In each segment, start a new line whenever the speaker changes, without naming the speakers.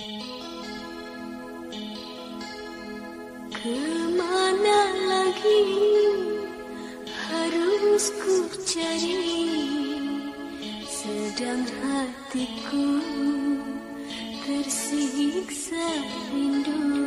Ke mana lagi harus ku cari? Sedang hatiku tersiksa rindu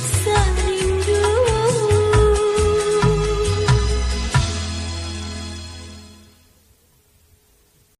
色。